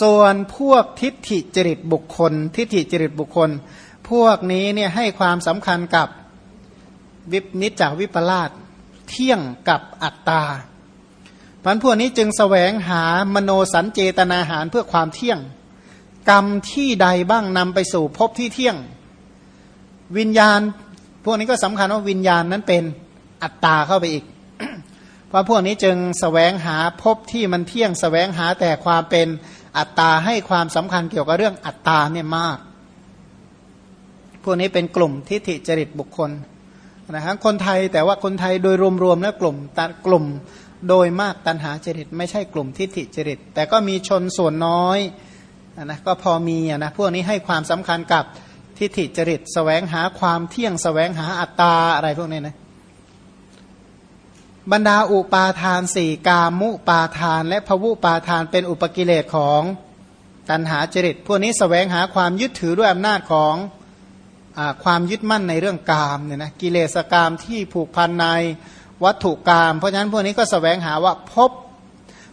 ส่วนพวกทิฏฐิจริตบุคคล ทิฏฐิจริตบุคคล พวกนี้เนี่ยให้ความสำคัญกับวิปนิจจาวิปลาสเที่ยงกับอัตตาพันพวกนี้จึงแสวงหามโนสันเจตนาหารเพื่อความเที่ยง กรรมที่ใดบ้างนำไปสู่พบที่เที่ยง วิญญาณ พวกนี้ก็สำคัญว่าวิญญาณนั้นเป็นอัตตาเข้าไปอีก เพราะพวกนี้จึงสแสวงหาพบที่มันเที่ยงสแสวงหาแต่ความเป็น อัตตาให้ความสำคัญเกี่ยวกับเรื่องอัตตาเนี่ยมาก พวกนี้เป็นกลุ่มทิฏฐิจริตบุคคลนะครับคนไทยแต่ว่าคนไทยโดยรวมๆแล้วกลุ่มตัดกลุ่มโดยมากตันหาจริต ไม่ใช่กลุ่มทิฏฐิจริต แต่ก็มีชนส่วนน้อยนะก็พอมีนะพวกนี้ให้ความสำคัญกับทิฏฐิจริตสแสวงหาความเที่ยงสแสวงหาอัตตาอะไรพวกนี้นะ บรรดาอุปาทานสี่กามุปาทาน และภวุปาทานเป็นอุปกิเลสของตันหาจริต พวกนี้สแสวงหาความยึดถือด้วยอำนาจของอความยึดมั่นในเรื่องกามเนี่ยนะกิเลสกามที่ผูกพันในวัตถุกรรมเพราะฉะนั้นพวกนี้ก็สแสวงหาว่าพบ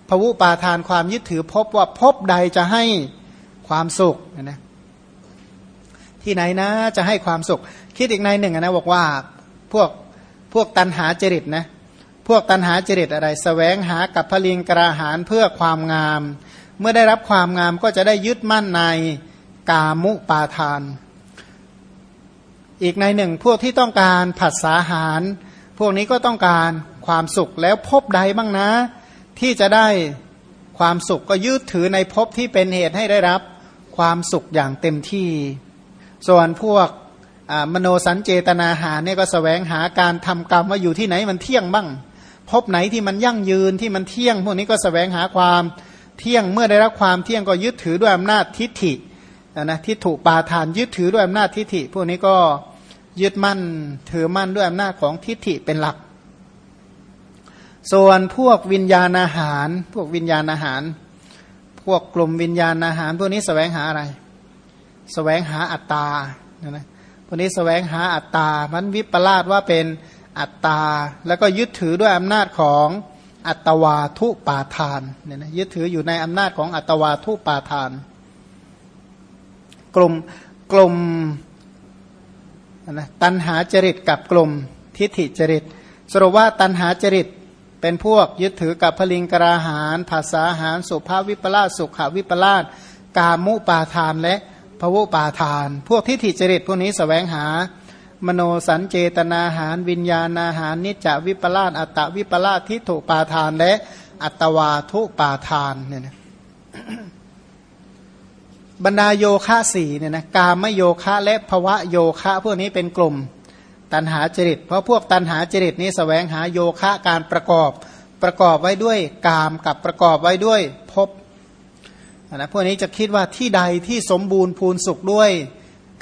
ภวุปาทานความยึดถือพบว่าพบใดจะให้ความสุขนะที่ไหนนะจะให้ความสุข คิดอีกในหนึ่งนะบอกว่าพวกพวกตันหาจริตนะ พวกตันหาจริตอะไรสแสวงหากับพลิงกระหารเพื่อความงาม เมื่อได้รับความงามก็จะได้ยึดมั่นในกามุปาทาน อีกในหนึ่งพวกที่ต้องการผัสสาหาร พวกนี้ก็ต้องการความสุขแล้วพบใดบ้างนะ ที่จะได้ความสุขก็ยืดถือในภพที่เป็นเหตุให้ได้รับความสุขอย่างเต็มที่ ส่วนพวกมโนสัญเจตนาหาเนี่ยก็สแสวงหาการทำกรรมว่าอยู่ที่ไหนมันเที่ยงบ้าง พบไหนที่มันยั่งยืนที่มันเที่ยง พวกนี้ก็สแสวงหาความเที่ยงเมื่อได้รับความเที่ยงก็ยึดถือด้วยอำนาจทิฏฐินะทิฏฐุปาทานยึดถือด้วยอำนาจทิฏฐิ พวกนี้ก็ยึดมั่นถือมั่นด้วยอำนาจของทิฏฐิเป็นหลัก ส่วนพวกวิญญาณอาหาร พวกวิญญาณอาหาร พวกกลุ่มวิญญาณอาหาร พวกนี้สแสวงหาอะไรสแสวงหาอัตตานะพวกนี้สแสวงหาอัตตามันวิปลาสว่าเป็น อัตตา แล้วก็ยึดถือด้วยอำนาจของอัตวาทุปาทานเนี่ยนะยึดถืออยู่ในอำนาจของอัตวาทุปาทาน กลุ่มกลุ่มนะตันหาจริตกับกลุ่มทิฏฐิจริต สรุปว่าตันหาจริตเป็นพวกยึดถือกับพลิงกราหารภาษาหารสุภาพวิปลาสสุขวิปลาสกามุปาทานและภวุปาทาน พวกทิฏฐิจริตพวกนี้สแสวงหา มโนสัญเจตนาหาร วิญญาณอาหาร นิจจวิปลาสอัตตวิปลาสทิฏฐุปาทาน และอัตวาทุปาทานเนี่ยนะบรรดาโยคะสี่เนี่ยนะกามโยคะและภวะโยคะ พวกนี้เป็นกลุ่มตันหาจริต เพราะพวกตันหาจริตนี้สแสวงหาโยคะการประกอบประกอบไว้ด้วยกามกับประกอบไว้ด้วยภพนะพวกนี้จะคิดว่าที่ใดที่สมบูรณ์พูนสุขด้วย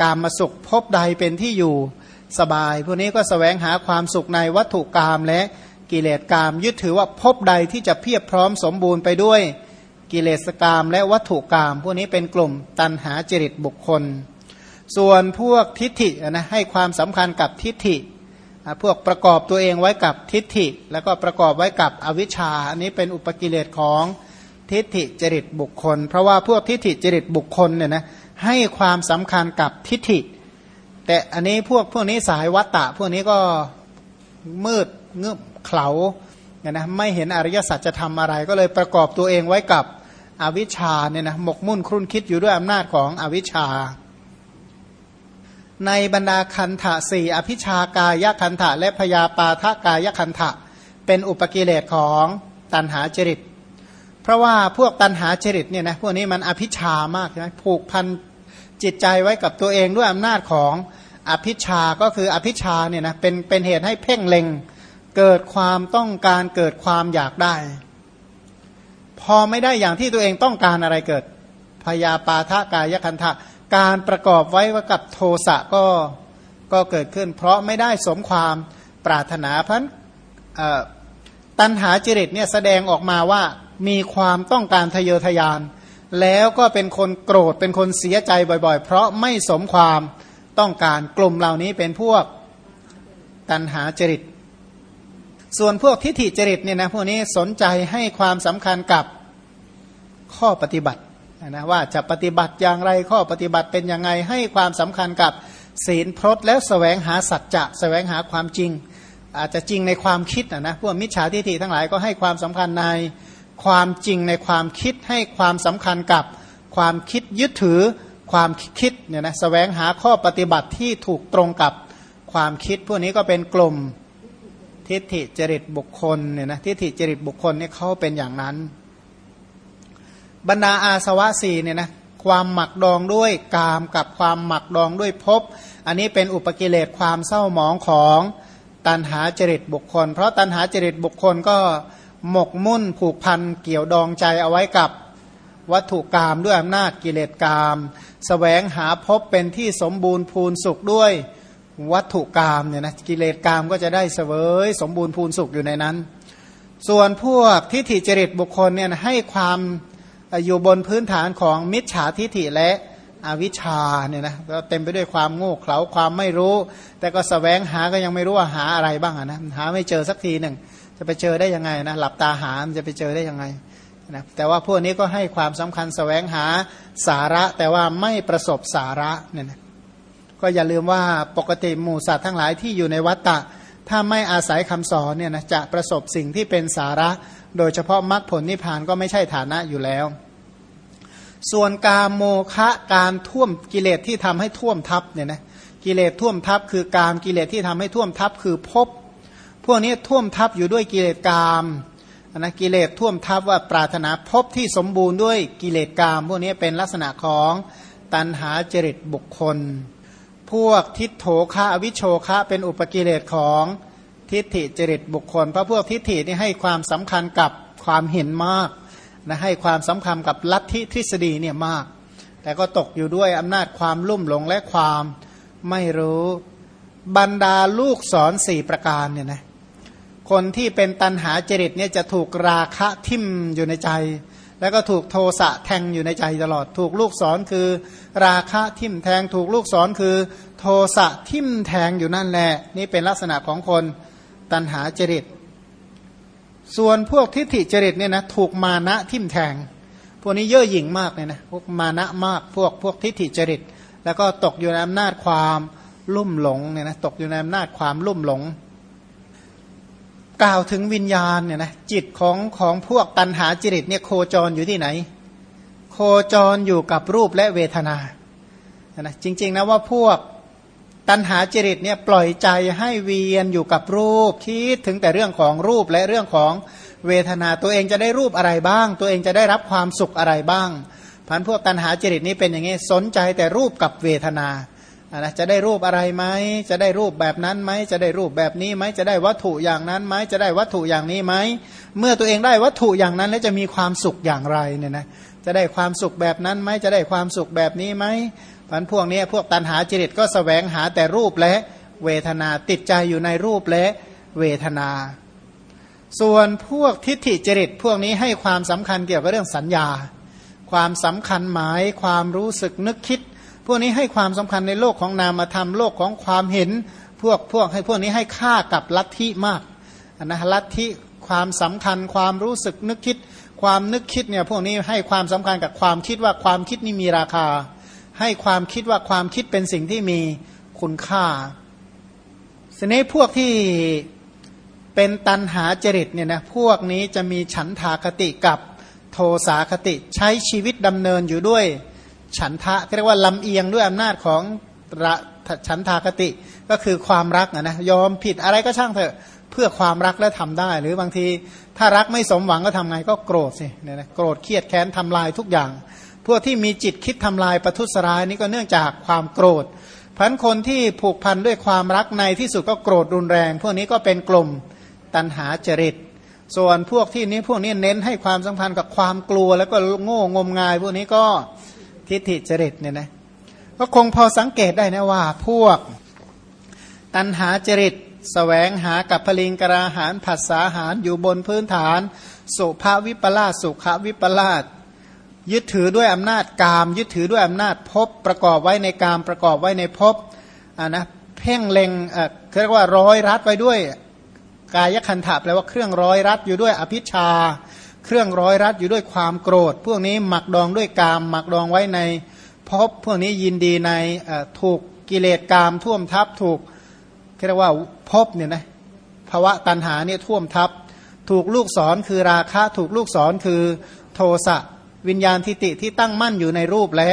กามมาสุขภพใดเป็นที่อยู่ สบาย พวกนี้ก็สแสวงหาความสุขในวัตถุกามและกิเลสกามยึดถือว่าภพใดที่จะเพียบพร้อมสมบูรณ์ไปด้วยกิเลสกามและวัตถุกามพวกนี้เป็นกลุ่มตันหาจริตบุคคล ส่วนพวกทิฏฐินะให้ความสำคัญกับทิฏฐิพวกประกอบตัวเองไว้กับทิฏฐิ แล้วก็ประกอบไว้กับอวิชชาอันนี้เป็นอุปกิเลสของทิฏฐิจริตบุคคล เพราะว่าพวกทิฏฐิจริตบุคคลเนี่ยนะให้ความสำคัญกับทิฏฐิ แต่อันนี้พวกพวกนี้สายวัตตะ พวกนี้ก็มืดเงือบเข่านะไม่เห็นอริยสัจจะทำอะไร ก็เลยประกอบตัวเองไว้กับอวิชชาเนี่ยนะหมกมุ่นครุ่นคิดอยู่ด้วยอำนาจของอวิชชา ในบรรดาคันธะสี่อภิชากายคันธะและพยาปาทกายคันธะเป็นอุปกิเลสของตันหาจริต เพราะว่าพวกตันหาจริตเนี่ยนะพวกนี้มันอภิชามากใช่ไหมผูกพัน จิตใจไว้กับตัวเองด้วยอำนาจของอภิชาก็คืออภิชาเนี่ยนะเป็นเป็นเหตุให้เพ่งเล็ง เกิดความต้องการเกิดความอยากได้ พอไม่ได้อย่างที่ตัวเองต้องการอะไรเกิดพยาปาทะกายคันทะการประกอบไว้ว่ากับโทสะก็ก็เกิดขึ้น เพราะไม่ได้สมความปรารถนาพันตัณหาจริตเนี่ยแสดงออกมาว่ามีความต้องการทะเยอทะยาน แล้วก็เป็นคนโกรธเป็นคนเสียใจบ่อย ๆ เพราะไม่สมความต้องการกลุ่มเหล่านี้เป็นพวกตัณหาจริต ส่วนพวกทิฏฐิจริตเนี่ยนะพวกนี้สนใจให้ความสำคัญกับข้อปฏิบัตินะว่าจะปฏิบัติอย่างไรข้อปฏิบัติเป็นยังไงให้ความสำคัญกับศีลพรตแล้วสแสวงหาสัจจะสแสวงหาความจริง อาจจะจริงในความคิดนะนะพวกมิจฉาทิฏฐิทั้งหลายก็ให้ความสำคัญใน ความจริงในความคิดให้ความสำคัญกับความคิดยึดถือความคิดเนี่ยนะสแสวงหาข้อปฏิบัติที่ถูกตรงกับความคิด พวกนี้ก็เป็นกลุ่มทิฏฐิจริตบุคคลเนี่ยนะทิฏฐิจริตบุคคลเนี่ยเขาเป็นอย่างนั้น บรรดาอาสวะสี่เนี่ยนะความหมักดองด้วยกามกับความหมักดองด้วยภพอันนี้เป็นอุปกิเลสความเศร้าหมองของตันหาจริตบุคคล เพราะตันหาจริตบุคคลก็ หมกมุ่นผูกพันเกี่ยวดองใจเอาไว้กับวัตถุกรรมด้วยอำนาจกิเลสกรรมสแสวงหาพบเป็นที่สมบูรณ์พูนสุขด้วยวัตถุกรรมเนี่ยนะกิเลสกรรมก็จะได้เสวยสมบูรณ์พูนสุขอยู่ในนั้น ส่วนพวกทิฏฐิจริตบุคคลเนี่ยให้ความอยู่บนพื้นฐานของมิจฉาทิฏฐิและอวิชชาเนี่ยนะก็เต็มไปด้วยความโง่เขลาความไม่รู้ แต่ก็สแสวงหาก็ยังไม่รู้ว่าหาอะไรบ้างนะหาไม่เจอสักทีหนึ่ง จะไปเจอได้ยังไงนะหลับตาหาจะไปเจอได้ยังไงนะแต่ว่าพวกนี้ก็ให้ความสำคัญสแสวงหาสาระแต่ว่าไม่ประสบสาระเนี่ยนะก็อย่าลืมว่าปกติหมู่สัตว์ทั้งหลายที่อยู่ในวัฏฏะถ้าไม่อาศัยคำสอนเนี่ยนะจะประสบสิ่งที่เป็นสาระ โดยเฉพาะมรรคผลนิพพานก็ไม่ใช่ฐานะอยู่แล้ว ส่วนกาโมคะการท่วมกิเลสที่ทำให้ท่วมทับเนี่ยนะกิเลสท่วมทับ คือการกิเลสที่ทำให้ท่วมทับคือภพ พวกนี้ท่วมทับอยู่ด้วยกิเลสกามนะกิเลสท่วมทับว่าปรารถนาพบที่สมบูรณ์ด้วยกิเลสกาม พวกนี้เป็นลักษณะของตันหาจริตบุคคล พวกทิฏโถคะอวิโชคะเป็นอุปกิเลสของทิฏฐิจริตบุคคล เพราะพวกทิฏฐินี่ให้ความสำคัญกับความเห็นมากนะให้ความสำคัญกับลัทธิทฤษฎีเนี่ยมาก แต่ก็ตกอยู่ด้วยอำนาจความลุ่มหลงและความไม่รู้บรรดาลูกสอนสี่ประการเนี่ยนะ คนที่เป็นตันหาจริตเนี่ยจะถูกราคะทิมอยู่ในใจ แล้วก็ถูกโทสะแทงอยู่ในใจตลอด ถูกลูกศรคือ ราคะทิมแทง ถูกลูกศรคือ โทสะทิมแทงอยู่นั่นแหละนี่เป็นลักษณะของคนตันหาจริต ส่วนพวกทิฏฐิจริตเนี่ยนะถูกมานะทิมแทง พวกนี้เย่อหยิ่งมากเลยนะพวกมานะมากพวกพวกทิฏฐิจริต แล้วก็ตกอยู่ในอำนาจความลุ่มหลงเนี่ยนะตกอยู่ในอำนาจความลุ่มหลง กล่าวถึงวิญญาณเนี่ยนะจิตของของพวกตันหาจริตเนี่ยโคจรอยู่ที่ไหน โคจรอยู่กับรูปและเวทนานะจริง ๆ นะว่าพวกตันหาจริตเนี่ยปล่อยใจให้เวียนอยู่กับรูปคิดถึงแต่เรื่องของรูปและเรื่องของเวทนาตัวเองจะได้รูปอะไรบ้าง ตัวเองจะได้รับความสุขอะไรบ้างพันพวกตันหาจริตนี้เป็นอย่างนี้สนใจแต่รูปกับเวทนา นะจะได้รูปอะไรไหมจะได้รูปแบบนั้นไหมจะได้รูปแบบนี้ไหมจะได้วัตถุอย่างนั้นไหมจะได้วัตถุอย่างนี้ไหมเมื่อตัวเองได้วัตถุอย่างนั้นแล้วจะมีความสุขอย่างไรเนี่ยนะจะได้ความสุขแบบนั้นไหมจะได้ความสุขแบบนี้ไหมพันพวกนี้พวกตันหาจริตก็สแสวงหาแต่รูปและเวทนาติดใจอยู่ในรูปและเวทนา ส่วนพวกทิฏฐิจริตพวกนี้ให้ความสำคัญเกี่ยวกับเรื่องสัญญา ความสำคัญหมายความรู้สึกนึกคิด พวกนี้ให้ความสำคัญในโลกของนามธรรมโลกของความเห็นพวกพวกให้พวกนี้ให้ค่ากับลัทธิมากนะลัทธิความสำคัญความรู้สึกนึกคิด ความนึกคิดเนี่ยพวกนี้ให้ความสำคัญกับความคิดว่าความคิดนี่มีราคา ให้ความคิดว่าความคิดเป็นสิ่งที่มีคุณค่าสนี้พวกที่เป็นตันหาจริตเนี่ยนะพวกนี้จะมีฉันทาคติกับโทสาคติใช้ชีวิตดำเนินอยู่ด้วย ฉันทะเรียกว่าลำเอียงด้วยอำนาจของฉันทากติก็คือความรักนะนะยอมผิดอะไรก็ช่างเถอะเพื่อความรักแล้วทำได้ หรือบางทีถ้ารักไม่สมหวังก็ทำไงก็โกรธสิเนี่ยนะโกรธเครียดแค้นทำลายทุกอย่าง พวกที่มีจิตคิดทำลายประทุษร้ายนี่ก็เนื่องจากความโกรธพันคนที่ผูกพันด้วยความรักในที่สุดก็โกรธรุนแรง พวกนี้ก็เป็นกลุ่มตันหาจริต ส่วนพวกที่นี้พวกนี้เน้นให้ความสัมพันธ์กับความกลัวแล้วก็โง่งมงาย พวกนี้ก็ ทิฏฐิจริตเนี่ยนะก็คงพอสังเกตได้นะว่า พวกตันหาจริตสแสวงหากับพลิงกราหารผัสสาหารอยู่บนพื้นฐาน สุภาวิปลาสสุขวิปลาสยึดถือด้วยอำนาจกาม ยึดถือด้วยอำนาจภพประกอบไว้ในกามประกอบไว้ในภพอ่านะเพ่งเล็งเอ่อเรียกว่าร้อยรัดไว้ด้วยกายคันถาแปลว่าเครื่องร้อยรัดอยู่ด้วยอภิชา เครื่องร้อยรัดอยู่ด้วยความโกรธ พวกนี้หมักดองด้วยกาม หมักดองไว้ในภพพวกนี้ยินดีในถูกกิเลสกามท่วมทับถูกเรียกว่าภพเนี่ยนะภาวะตัณหาเนี่ยท่วมทับ ถูกลูกศรคือราคะถูกลูกศรคือโทสะวิญญาณทิติที่ตั้งมั่นอยู่ในรูปและ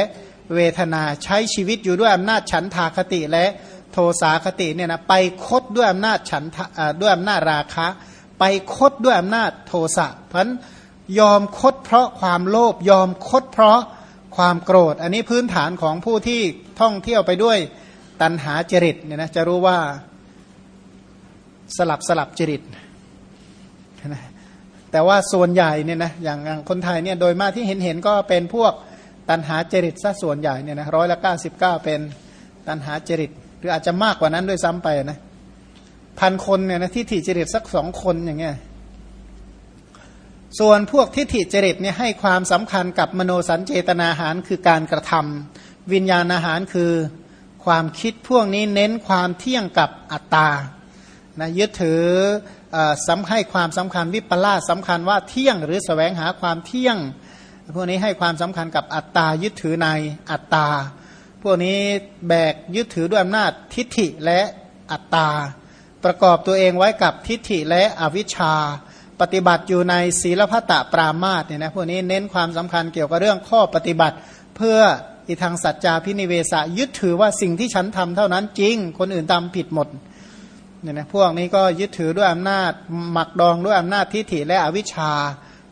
เวทนาใช้ชีวิตอยู่ด้วยอำนาจฉันทาคติและโทสาคติเนี่ยนะไปคดด้วยอำนาจฉันด้วยอำนาจราคะ ไปคดด้วยอำนาจโทสะเพราะ ยอมคดเพราะความโลภยอมคดเพราะความโกรธ อันนี้พื้นฐานของผู้ที่ท่องเที่ยวไปด้วยตัณหาจริตเนี่ยนะจะรู้ว่าสลับสลับจริตนะแต่ว่าส่วนใหญ่เนี่ยนะอย่างคนไทยเนี่ยโดยมากที่เห็นเห็นก็เป็นพวกตันหาจริตซะส่วนใหญ่เนี่ยนะร้อยละเก้าสิบเก้าเป็นตันหาจริต หรืออาจจะมากกว่านั้นด้วยซ้ำไปนะพันคนเนี่ยนะทิฏฐิจริตสักสองคนอย่างเงี้ย ส่วนพวกทิฏฐิจริตเนี่ยให้ความสำคัญกับมโนสัญเจตนาหารคือการกระทำวิญญาณอาหารคือความคิดพวกนี้เน้นความเที่ยงกับอัตตานะยึดถือสำให้ความสำคัญวิปลาสสำคัญว่าเที่ยงหรือสแสวงหาความเที่ยง พวกนี้ให้ความสำคัญกับอัตตายึดถือในอัตตา พวกนี้แบกยึดถือด้วยอำนาจทิฏฐิและอัตตา ประกอบตัวเองไว้กับทิฏฐิและอวิชชา ปฏิบัติอยู่ในศีลพัตตปรามาสเนี่ยนะพวกนี้เน้นความสำคัญเกี่ยวกับเรื่องข้อปฏิบัติ เพื่ออีทางสัจจาพินิเวสะยึดถือว่าสิ่งที่ฉันทำเท่านั้นจริง คนอื่นทำผิดหมดเนี่ยนะพวกนี้ก็ยึดถือด้วยอำนาจหมักดองด้วยอำนาจทิฏฐิและอวิชชา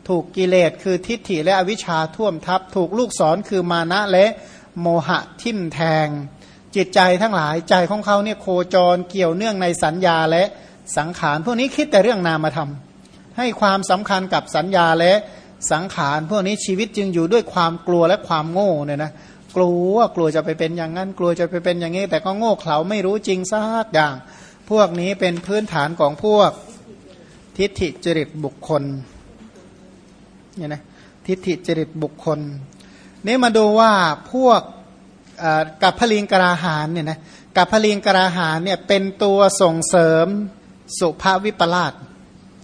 ถูกกิเลสคือทิฏฐิและอวิชชาท่วมทับ ถูกลูกศรคือมานะและโมหะทิ่มแทง จิตใจทั้งหลายใจของเขาเนี่ยโคจรเกี่ยวเนื่องในสัญญาและสังขาร พวกนี้คิดแต่เรื่องนามธรรม ให้ความสำคัญกับสัญญาและสังขาร พวกนี้ชีวิตจึงอยู่ด้วยความกลัวและความโง่เนี่ยนะกลัวกลัวจะไปเป็นอย่างนั้น กลัวจะไปเป็นอย่างนี้ แต่ก็โง่เขลาไม่รู้จริงสักอย่าง พวกนี้เป็นพื้นฐานของพวกทิฏฐิจริตบุคคลเนี่ยนะทิฏฐิจริตบุคคล นี่มาดูว่าพวกกับพลิงกราหานเนี่ยนะกับพลิงกราหานเนี่ยเป็นตัวส่งเสริมสุภาพวิปลาส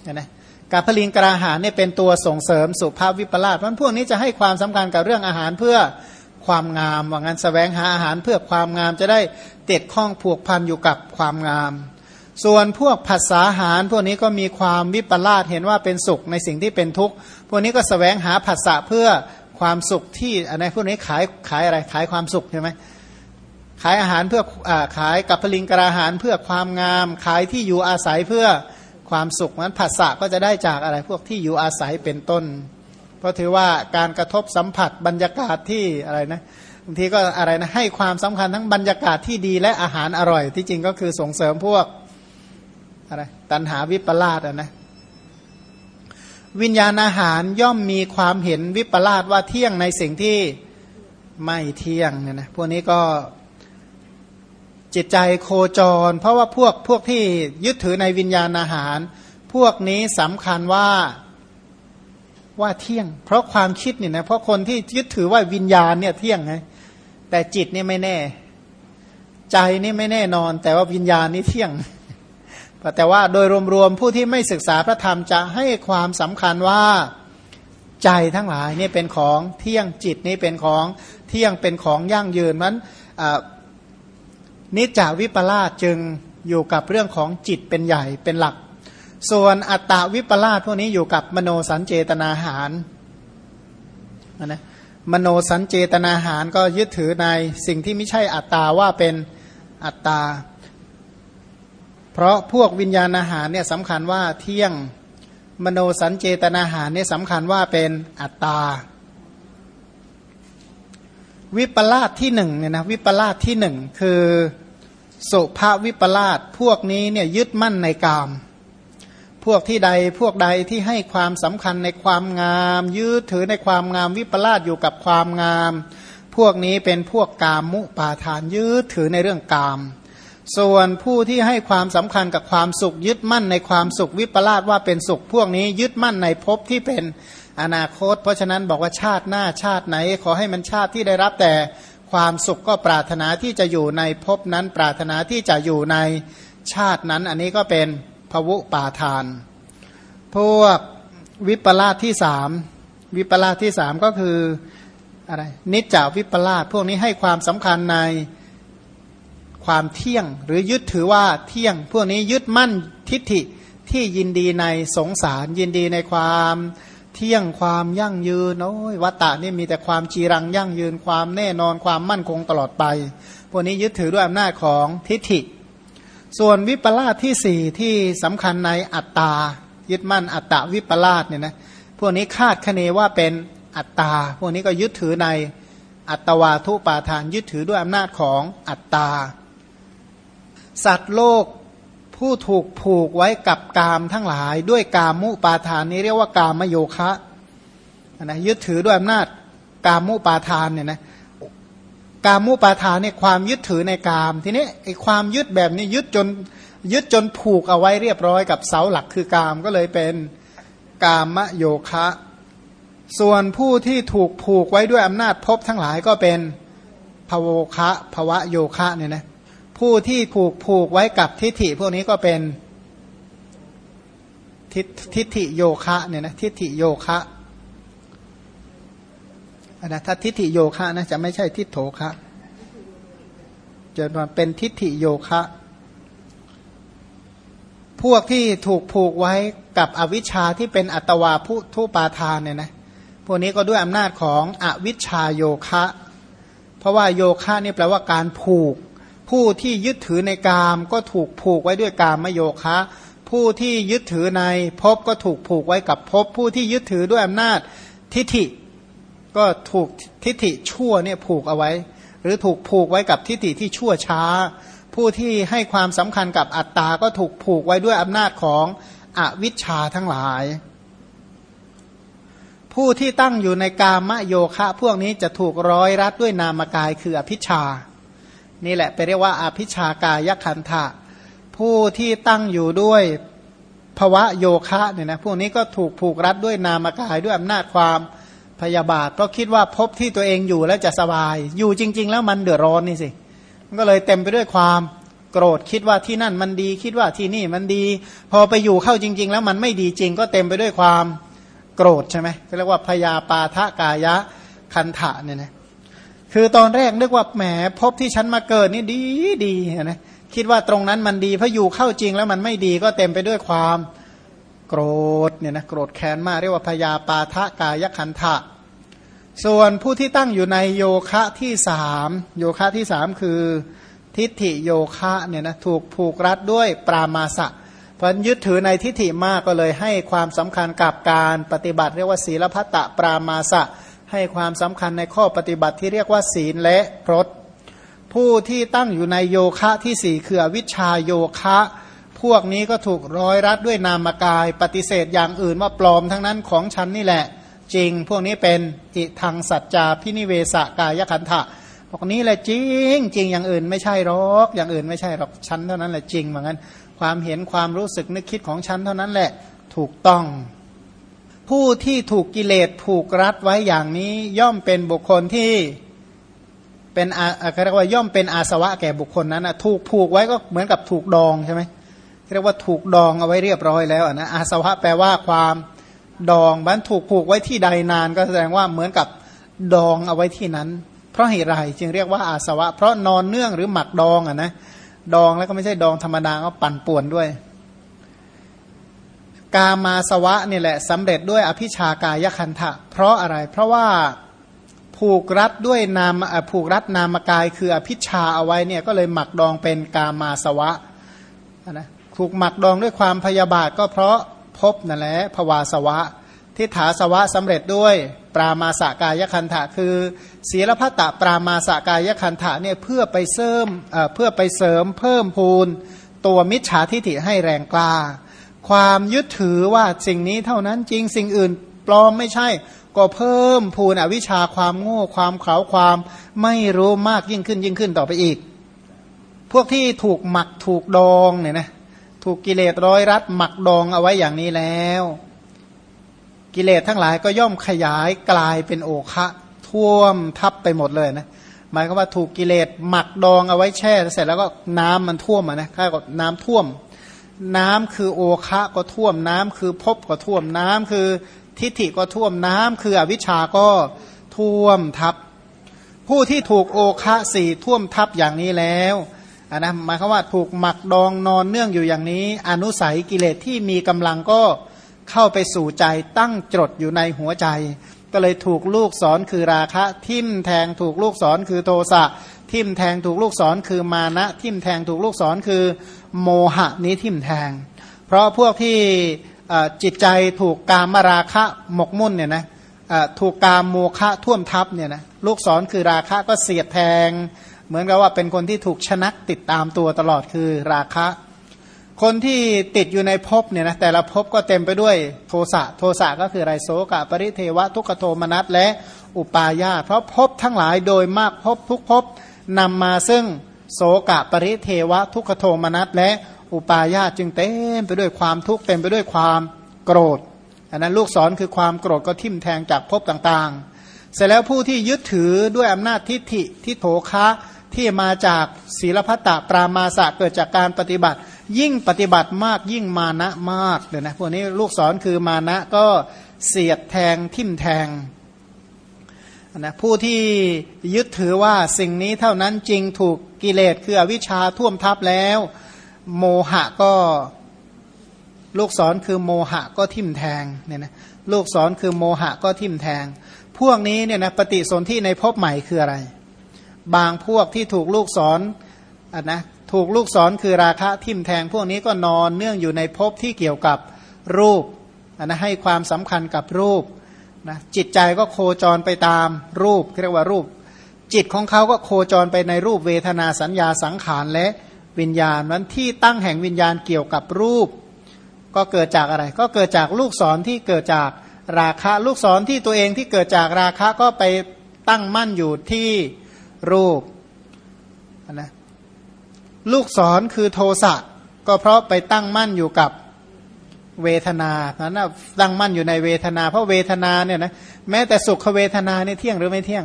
เนี่ยนะ กับพลิงกราหานเนี่ยเป็นตัวส่งเสริมสุภาพวิปลาสเพราะพวกนี้จะให้ความสำคัญกับเรื่องอาหารเพื่อความงามว่างั้นสแสวงหาอาหารเพื่อความงามจะได้ติดข้องผูกพันอยู่กับความงาม ส่วนพวกภาษาหารพวกนี้ก็มีความวิปลาสเห็นว่าเป็นสุขในสิ่งที่เป็นทุกข์พวกนี้ก็สแสวงหาภาษาเพื่อความสุขที่อะไรพวกนี้ขายขายอะไรขายความสุขใช่ไหมขายอาหารเพื่ออขายกับพลิงกราหารเพื่อความงาม ขายที่อยู่อาศัยเพื่อ ความสุขนั้นภาษาก็จะได้จากอะไรพวกที่อยู่อาศัยเป็นต้น เพราะถือว่าการกระทบสัมผัสบรรยากาศที่อะไรนะบางทีก็อะไรนะให้ความสำคัญทั้งบรรยากาศที่ดีและอาหารอร่อย ที่จริงก็คือส่งเสริมพวกอะไรตันหาวิปลาสนะวิญญาณอาหารย่อมมีความเห็นวิปลาสว่าเที่ยงในสิ่งที่ไม่เที่ยงเนี่ยนะพวกนี้ก็ จิตใจโคจร เพราะว่าพวกพวกที่ยึดถือในวิญญาณอาหาร พวกนี้สำคัญว่าว่าเที่ยง เพราะความคิดเนี่ยนะเพราะคนที่ยึดถือว่าวิญญาณเนี่ยเที่ยงไงแต่จิตนี่ไม่แน่ ใจนี่ไม่แน่นอน แต่ว่าวิญญาณนี่เที่ยง แต่ว่าโดยรวมๆผู้ที่ไม่ศึกษาพระธรรมจะให้ความสำคัญว่าใจทั้งหลายนี่เป็นของเที่ยงจิตนี่เป็นของเที่ยงเป็นของยั่งยืนมัน นิจจาวิปลาสจึงอยู่กับเรื่องของจิตเป็นใหญ่เป็นหลัก ส่วนอัตตาวิปลาสพวกนี้อยู่กับมโนสัญเจตนาหารนะมโนสัญเจตนาหารก็ยึดถือในสิ่งที่ไม่ใช่อัตตาว่าเป็นอัตตา เพราะพวกวิญญาณอาหารเนี่ยสำคัญว่าเที่ยงมโนสัญเจตนาหารเนี่ยสำคัญว่าเป็นอัตตา วิปลาสที่หนึ่งเนี่ยนะวิปลาสที่หนึ่งคือสุภาวิปลาสพวกนี้เนี่ยยึดมั่นในกาม พวกที่ใดพวกใดที่ให้ความสำคัญในความงาม ยึดถือในความงามวิปลาสอยู่กับความงาม พวกนี้เป็นพวกกามมุปาทานยึดถือในเรื่องกาม ส่วนผู้ที่ให้ความสำคัญกับความสุขยึดมั่นในความสุขวิปลาสว่าเป็นสุข พวกนี้ยึดมั่นในภพที่เป็น อนาคต เพราะฉะนั้นบอกว่าชาติหน้าชาติไหน ขอให้มันชาติที่ได้รับแต่ความสุขก็ปรารถนาที่จะอยู่ในภพนั้น ปรารถนาที่จะอยู่ในชาตินั้น อันนี้ก็เป็นภวุปาทาน พวกวิปลาสที่สามวิปลาสที่สามก็คืออะไรนิจจาวิปลาสพวกนี้ให้ความสำคัญในความเที่ยง หรือยึดถือว่าเที่ยง พวกนี้ยึดมั่นทิฏฐิที่ยินดีในสงสารยินดีในความ เที่ยงความยั่งยืนโอ้ยวัตตะนี่มีแต่ความจีรังยั่งยืนความแน่นอนความมั่นคงตลอดไป พวกนี้ยึดถือด้วยอำนาจของทิฏฐิ ส่วนวิปลาสที่สี่ที่สำคัญในอัตตา ยึดมั่นอัตตาวิปลาสเนี่ยนะพวกนี้คาดคะเนว่าเป็นอัตตา พวกนี้ก็ยึดถือในอัตวาทุปาทานยึดถือด้วยอำนาจของอัตตา สัตว์โลก ผู้ถูกผูกไว้กับกามทั้งหลาย ด้วยกามมุปาทานนี้เรียกว่ากามโยคะนะยึดถือด้วยอำนาจกามมุปาทานเนี่ยนะกามมุปาทานเนี่ยความยึดถือในกาม ทีนี้ไอ้ความยึดแบบนี้ยึดจนยึดจนผูกเอาไว้เรียบร้อยกับเสาหลักคือกามก็เลยเป็นกามโยคะ ส่วนผู้ที่ถูกผูกไว้ด้วยอำนาจภพทั้งหลายก็เป็นภวคะภวะโยคะเนี่ยนะ ผู้ที่ผูกผูกไว้กับทิฏฐิพวกนี้ก็เป็นทิฏฐิโยคะเนี่ยนะทิฏฐิโยคะนะถ้าทิฏฐิโยคะนะจะไม่ใช่ทิฏโถคะจะมาเป็นทิฏฐิโยคะ พวกที่ถูกผูกไว้กับอวิชชาที่เป็นอัตวาผู้ทุปาทานเนี่ยนะพวกนี้ก็ด้วยอำนาจของอวิชชาโยคะ เพราะว่าโยคะนี่แปลว่าการผูก ผู้ที่ยึดถือในกามก็ถูกผูกไว้ด้วยกามมโยคะ ผู้ที่ยึดถือในภพก็ถูกผูกไว้กับภพผู้ที่ยึดถือด้วยอำนาจทิฏฐิ ก็ถูกทิฏฐิชั่วเนี่ยผูกเอาไว้ หรือถูกผูกไว้กับทิฏฐิที่ชั่วช้า ผู้ที่ให้ความสำคัญกับอัตตาก็ถูกผูกไว้ด้วยอำนาจของอวิชชาทั้งหลาย ผู้ที่ตั้งอยู่ในกามโยคะ พวกนี้จะถูกร้อยรัดด้วยนามกายคืออภิชา นี่แหละไปเรียกว่าอาภิชากายคันธะผู้ที่ตั้งอยู่ด้วยภวะโยคะเนี่ยนะพวกนี้ก็ถูกผูกรัดด้วยนามกายด้วยอำนาจความพยาบาท เพราะคิดว่าพบที่ตัวเองอยู่แล้วจะสบาย อยู่จริง ๆ แล้วมันเดือดร้อนนี่สิมันก็เลยเต็มไปด้วยความโกรธคิดว่าที่นั่นมันดี คิดว่าที่นี่มันดี พอไปอยู่เข้าจริง ๆ แล้วมันไม่ดีจริง ก็เต็มไปด้วยความโกรธใช่ไหมเรียกว่าพยาปาทะกายะคันถะเนี่ยนะ คือตอนแรกนึกว่าแหมพบที่ฉันมาเกิดนี่ดีดีนะคิดว่าตรงนั้นมันดีพออยู่เข้าจริงแล้วมันไม่ดีก็เต็มไปด้วยความโกรธเนี่ยนะโกรธแค้นมากเรียกว่าพยาปาทะกายคันทะส่วนผู้ที่ตั้งอยู่ในโยคะที่สามโยคะที่สามคือทิฏฐิโยคะเนี่ยนะถูกผูกรัดด้วยปรามาสะเพราะยึดถือในทิฏฐิมากก็เลยให้ความสำคัญกับการปฏิบัติ เรียกว่าศีลพัตตปรามาสะ ให้ความสำคัญในข้อปฏิบัติที่เรียกว่า ศีลและพรตผู้ที่ตั้งอยู่ในโยคะที่สี่คือวิชาโยคะ พวกนี้ก็ถูกร้อยรัดด้วยนามกาย ปฏิเสธอย่างอื่นว่าปลอมทั้งนั้นของฉันนี่แหละ จริง พวกนี้เป็นอิทังสัจจาพินิเวสกายขันธะพวกนี้แหละจริง จริงอย่างอื่นไม่ใช่หรอก อย่างอื่นไม่ใช่หรอกฉันเท่านั้นแหละจริงเหมือนกันความเห็นความรู้สึกนึกคิดของฉันเท่านั้นแหละถูกต้อง ผู้ที่ถูกกิเลสผูกรัดไว้อย่างนี้ ย่อมเป็นบุคคลที่เป็นอาเรียกว่าย่อมเป็นอาสวะแก่บุคคลนั้นถูกผูกไว้ก็เหมือนกับถูกดองใช่ไหมเรียกว่าถูกดองเอาไว้เรียบร้อยแล้วนะอาสวะแปลว่าความดองบันถูกผูกไว้ที่ใดนาน ก็แสดงว่าเหมือนกับดองเอาไว้ที่นั้น เพราะเหตุไรจึงเรียกว่าอาสวะ เพราะนอนเนื่องหรือหมักดองอะนะดองแล้วก็ไม่ใช่ดองธรรมดาก็ปั่นป่วนด้วย กามาสวะนี่แหละสำเร็จด้วยอภิชากายคันทะ เพราะอะไร เพราะว่าผูกรัดด้วยนามผูกรัดนามกายคืออภิชาเอาไว้เนี่ยก็เลยหมักดองเป็นกามาสวะนะถูกหมักดองด้วยความพยาบาทก็เพราะพบนั่นแหละภวาสวะทิฏฐาสวะสำเร็จด้วยปรามาสกายคันทะคือ ศีลพัตตปรามาสกายคันทะเนี่ยเพื่อไปเสริมเพื่อไปเสริมเพิ่มพูนตัวมิจฉาทิฏฐิให้แรงกล้า ความยึดถือว่าสิ่งนี้เท่านั้นจริงสิ่งอื่นปลอมไม่ใช่ ก็เพิ่มพูนอวิชาความโง่ความเขาความไม่รู้มากยิ่งขึ้นยิ่งขึ้นต่อไปอีก พวกที่ถูกหมักถูกดองเนี่ยนะถูกกิเลสร้อยรัดหมักดองเอาไว้อย่างนี้แล้ว กิเลสทั้งหลายก็ย่อมขยายกลายเป็นโอคะท่วมทับไปหมดเลยนะหมายก็ว่าถูกกิเลสหมักดองเอาไว้แช่ เสร็จแล้วก็น้ำมันท่วมอะนะค่ากับน้ำท่วม น้ำคือโอคะก็ท่วมน้ำคือภพก็ท่วมน้ำคือทิฏฐิก็ท่วมน้ำคืออวิชชาก็ท่วมทับ ผู้ที่ถูกโอคะสี่ท่วมทับอย่างนี้แล้วอันนะหมายความว่าถูกหมักดองนอนเนื่องอยู่อย่างนี้ อนุสัยกิเลสที่มีกำลังก็เข้าไปสู่ใจตั้งจดอยู่ในหัวใจ ก็เลยถูกลูกสอนคือราคะ ทิ่มแทงถูกลูกสอนคือโทสะทิ่มแทงถูกลูกสอนคือมานะ ทิ่มแทงถูกลูกสอนคือ โมหะนี้ทิ่มแทง เพราะพวกที่จิตใจถูกกามราคะหมกมุ่นเนี่ยนะถูกกามโมคะท่วมทับเนี่ยนะลูกศรคือราคะก็เสียดแทง เหมือนกับว่าเป็นคนที่ถูกชนักติดตามตัวตลอดคือราคะ คนที่ติดอยู่ในภพเนี่ยนะแต่ละภพก็เต็มไปด้วยโทสะโทสะก็คือไรโสกะปริเทวะทุกขโทมนัสและอุปาญาเพราะภพทั้งหลายโดยมากภพทุกภพนำมาซึ่ง โสกะปริเทวะทุกขโทมนัสและอุปาญาจึงเต็มไปด้วยความทุกข์เต็มไปด้วยความโกรธอันนั้นลูกศรคือความโกรธก็ทิ่มแทงจากภพต่างๆ เสร็จแล้วผู้ที่ยึดถือด้วยอำนาจทิฏฐิทิโถคะที่มาจากศีลพัตตปรามาสะเกิดจากการปฏิบัติ ยิ่งปฏิบัติมากยิ่งมานะมากเดี๋ยวนะพวกนี้ลูกศรคือมานะก็เสียดแทงทิ่มแทง นะผู้ที่ยึดถือว่าสิ่งนี้เท่านั้นจริงถูกกิเลสคืออวิชชาท่วมทับแล้ว โมหะก็ลูกศรคือโมหะก็ทิ่มแทงเนี่ยนะลูกศรคือโมหะก็ทิ่มแทง พวกนี้เนี่ยนะปฏิสนธิในภพใหม่คืออะไร บางพวกที่ถูกลูกศรอะนะถูกลูกศรคือราคะทิ่มแทง พวกนี้ก็นอนเนื่องอยู่ในภพที่เกี่ยวกับรูปอะนะให้ความสำคัญกับรูป นะจิตใจก็โคจรไปตามรูปเรียกว่ารูป จิตของเขาก็โคจรไปในรูปเวทนาสัญญาสังขารและวิญญาณนั้นที่ตั้งแห่งวิญญาณเกี่ยวกับรูป ก็เกิดจากอะไร ก็เกิดจากลูกศรที่เกิดจากราคะลูกศรที่ตัวเองที่เกิดจากราคะก็ไปตั้งมั่นอยู่ที่รูปนะลูกศรคือโทสะก็เพราะไปตั้งมั่นอยู่กับ เวทนานั้นตั้งมั่นอยู่ในเวทนา เพราะเวทนาเนี่ยนะแม้แต่สุขเวทนาเนี่ยเที่ยงหรือไม่เที่ยง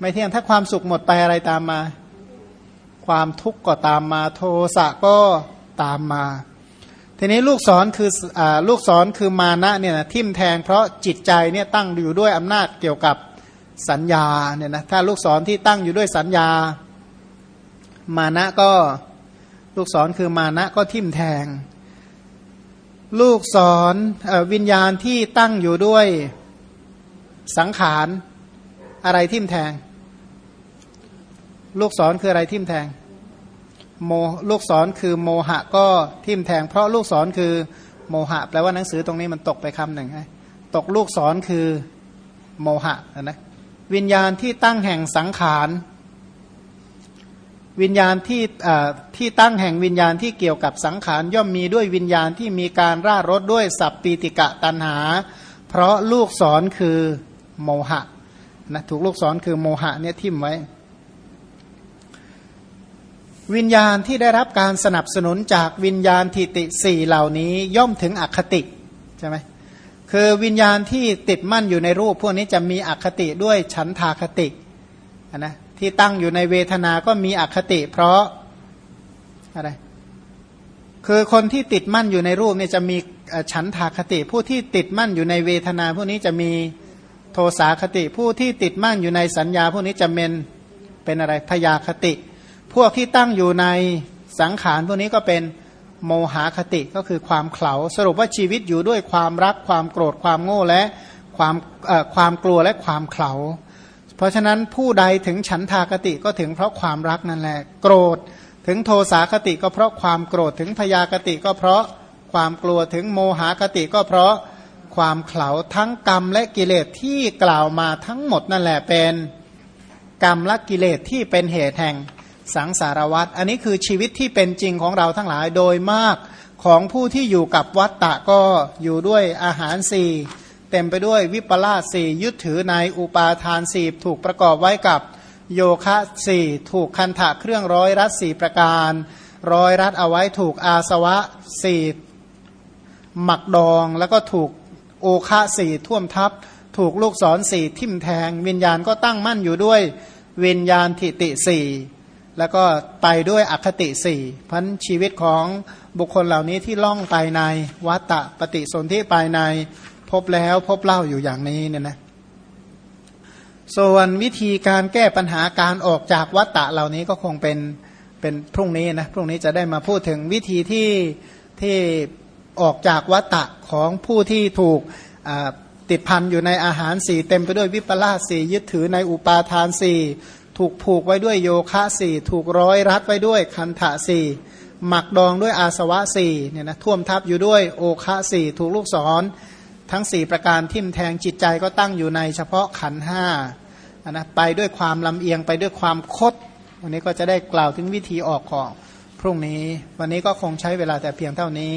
ไม่เที่ยงถ้าความสุขหมดไปอะไรตามมา ความทุกข์ก็ตามมา โทสะก็ตามมา ทีนี้ลูกศรคืออลูกศรคือมานะเนี่ยนะทิมแทงเพราะจิตใจเนี่ยตั้งอยู่ด้วยอำนาจเกี่ยวกับสัญญาเนี่ยนะถ้าลูกศรที่ตั้งอยู่ด้วยสัญญา มานะก็ลูกศรคือมานะก็ทิมแทง ลูกศรวิญญาณที่ตั้งอยู่ด้วยสังขารอะไรทิ่มแทง ลูกศรคืออะไรทิ่มแทงโมลูกศรคือโมหะก็ทิ่มแทง เพราะลูกศรคือโมหะแปลว่าหนังสือตรงนี้มันตกไปคำหนึ่งตกลูกศรคือโมหะนะวิญญาณที่ตั้งแห่งสังขาร วิญญาณที่ที่ตั้งแห่งวิญญาณที่เกี่ยวกับสังขารย่อมมีด้วยวิญญาณที่มีการร่ารถด้วยสัพปีติกะตันหา เพราะลูกศรคือโมหะนะถูกลูกศรคือโมหะเนี่ยทิ่มไว้ วิญญาณที่ได้รับการสนับสนุนจากวิญญาณทิติสี่เหล่านี้ย่อมถึงอคติใช่ไหมคือวิญญาณที่ติดมั่นอยู่ในรูป พวกนี้จะมีอคติด้วยฉันทาคตินะ ที่ตั้งอยู่ในเวทนาก็มีอคติ เพราะอะไร คือคนที่ติดมั่นอยู่ในรูปเนี่ยจะมีฉันทาคติ ผู้ที่ติดมั่นอยู่ในเวทนา พวกนี้จะมีโทสาคติ ผู้ที่ติดมั่นอยู่ในสัญญา พวกนี้จะเป็นเป็นอะไรพยาคติ พวกที่ตั้งอยู่ในสังขารพวกนี้ก็เป็นโมหคติก็คือความเข่าสรุปว่าชีวิตอยู่ด้วยความรักความโกรธความโง่และความความกลัวและความเข่า เพราะฉะนั้นผู้ใดถึงฉันทากติก็ถึงเพราะความรักนั่นแหละ โกรธถึงโทสาคติก็เพราะความโกรธถึงพยาคติก็เพราะความกลัวถึงโมหคติก็เพราะความเข่าทั้งกรรมและกิเลสที่กล่าวมาทั้งหมดนั่นแหละเป็นกรรมและกิเลสที่เป็นเหตุแห่งสังสารวัตรอันนี้คือชีวิตที่เป็นจริงของเราทั้งหลายโดยมากของผู้ที่อยู่กับวัตตะก็อยู่ด้วยอาหารสี่ เต็มไปด้วยวิปลาสสี่ยึดถือในอุปาทานสี่ถูกประกอบไว้กับโยคะสี่ถูกคันถะเครื่องร้อยรัดสี่ประการ ร้อยรัดเอาไว้ถูกอาสวะสี่หมักดอง แล้วก็ถูกโอคะสี่ท่วมทับ ถูกลูกศรสี่ทิ่มแทง วิญญาณก็ตั้งมั่นอยู่ด้วยวิญญาณทิติสี่แล้วก็ไปด้วยอคติสี่พันชีวิตของบุคคลเหล่านี้ที่ล่องไปในวัตตะปฏิสนธิไปใน พบแล้วพบเล่าอยู่อย่างนี้เนี่ยนะส่วนวิธีการแก้ปัญหาการออกจากวัตตะเหล่านี้ก็คงเป็นเป็นพรุ่งนี้นะพรุ่งนี้จะได้มาพูดถึงวิธีที่ที่ออกจากวัตตะของผู้ที่ถูกติดพันอยู่ในอาหารสี่เต็มไปด้วยวิปลาสสี่ยึดถือในอุปาทานสี่ถูกผูกไว้ด้วยโยคะสี่ถูกร้อยรัดไว้ด้วยคันธะสี่หมักดองด้วยอาสวะสี่เนี่ยนะท่วมทับอยู่ด้วยโอคะสี่ถูกลูกศร ทั้งสี่ประการทิ่มแทงจิตใจก็ตั้งอยู่ในเฉพาะขันห้านะไปด้วยความลำเอียงไปด้วยความคด วันนี้ก็จะได้กล่าวถึงวิธีออกของพรุ่งนี้ วันนี้ก็คงใช้เวลาแต่เพียงเท่านี้